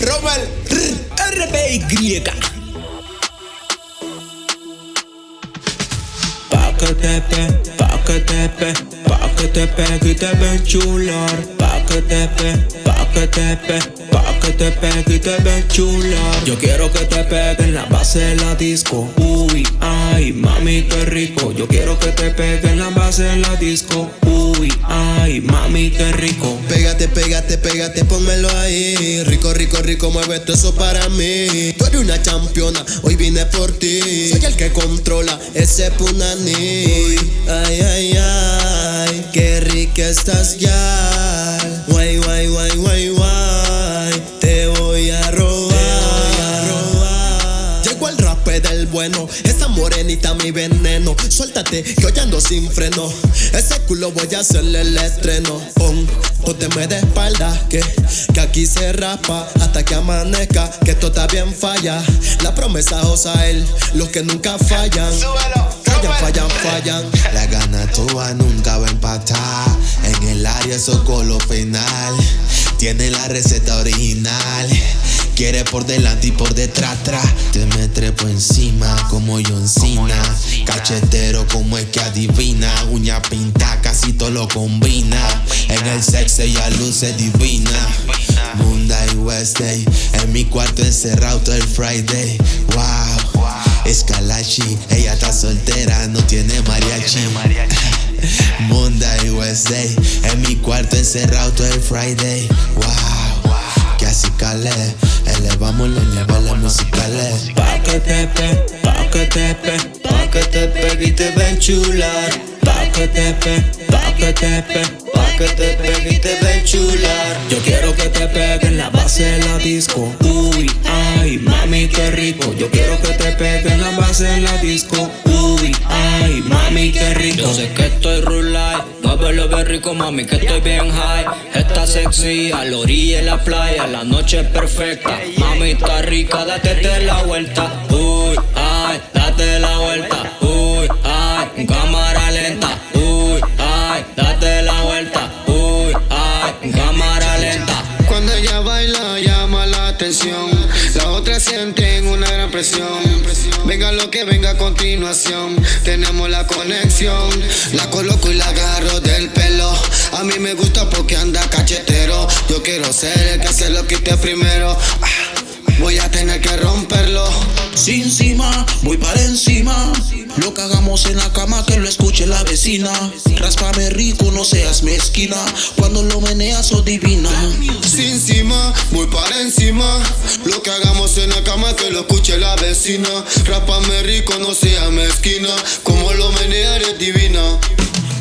Rommel, RPY. Pa' que te pe, pa' que te pe, pa' que te pegue y te ven chular. Pa' que te pe, pa' que te pe, que te y te ven chular. Yo quiero que te pegue en la base de la disco. Uy, ay, mami, qué rico. Yo quiero que te pegue en la base de la disco. Uy, ay, mami, qué rico. Pégate, pégate, pégate, pónmelo ahí. Rico, rico, rico, mueve todo eso para mí. Tú eres una campeona, hoy vine por ti. Soy el que controla ese punani. Ay, ay, ay, qué rica estás ya. Bueno, esa morenita mi veneno. Suéltate, que hoy ando sin freno. Ese culo voy a hacerle el estreno. Pon, pónteme de espalda, que, que aquí se rapa hasta que amanezca, que esto está bien falla. La promesa osa él, los que nunca fallan. Fallan, fallan, fallan. La gana tuya nunca va a empatar. En el área eso con lo penal. Tiene la receta original. Quiere por delante y por detrás, tra. Te me trepo encima como John Cena. Cachetero como es que adivina. Uña pinta, casi todo lo combina. En el sexo ella luce divina. Monday, Wednesday. En mi cuarto encerrado todo el Friday. Wow. Escalachi, ella está soltera, no tiene mariachi. Monday, Wednesday, en mi cuarto encerrado todo el Friday. Wow, que así calé, elevamos los niveles musicales. Pa' que te pe, pa' que te pe, pa' que te pegue y te ven chular. Pa' que te pe, pa' que te pe, pa' que te pegue y te ven chular. Yo quiero que te pegue en la base de la disco. Uy, ay, mami, qué rico. Yo quiero que te pegue en la base de la disco. Uy, ay, mami, qué rico. Yo sé que estoy rulay, muévelo bien rico, mami, que estoy bien high. Está sexy, a la orilla de la playa, la noche es perfecta. Mami, está rica, date la vuelta. Venga lo que venga a continuación, tenemos la conexión. La coloco y la agarro del pelo. A mí me gusta porque anda cachetero. Yo quiero ser el que se lo quite primero. Ah, Voy a tener que romperlo. Sin encima, voy para encima. Lo que hagamos en la cama que lo escuche la vecina. Ráspame rico, no seas mezquina. Cuando lo meneas, sos divina. Sin encima, voy para encima. Lo que hagamos en la cama que lo escuche la vecina. Rápame rico, no sea mezquina. Como lo.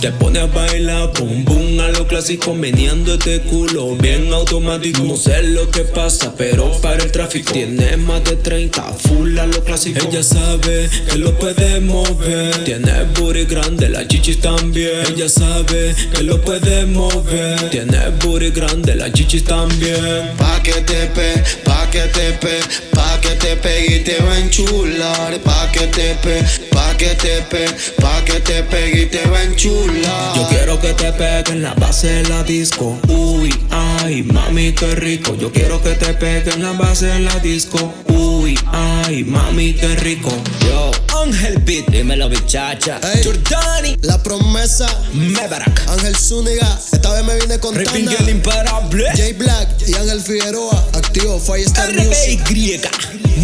Te pone a bailar, boom boom a lo clásico, meneando este culo bien automático. No sé lo que pasa, pero para el tráfico tiene más de 30, full a lo clásico. Ella sabe que lo puede mover, tiene booty grande, las chichis también. Ella sabe que lo puede mover, tiene booty grande, las chichis también. Pa' que te pe, pa' que te pe, pa' que te pegue y te va a enchular. Pa' que te pe, pa' que te pe, pa' que te pegue y te va a enchular. Yo quiero que te pegue en la base de la disco. Uy, ay, mami, qué rico. Yo quiero que te pegue en la base de la disco. Uy, ay, mami, qué rico. Yo, Ángel Beat, Dímelo, bichacha. Ey, Jordani, la promesa, Mebarak, Ángel Zúñiga. Esta vez me vine con Ripping Tana, el imparable. J Black y Ángel Figueroa. Activo Firestar Music. RPY,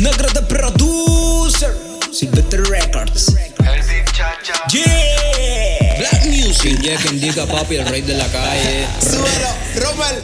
Negro de Producer, Silvestre Records. Yeah, Black Music. Llega, quien diga, papi, el rey de la calle. Súbelo, Rommel.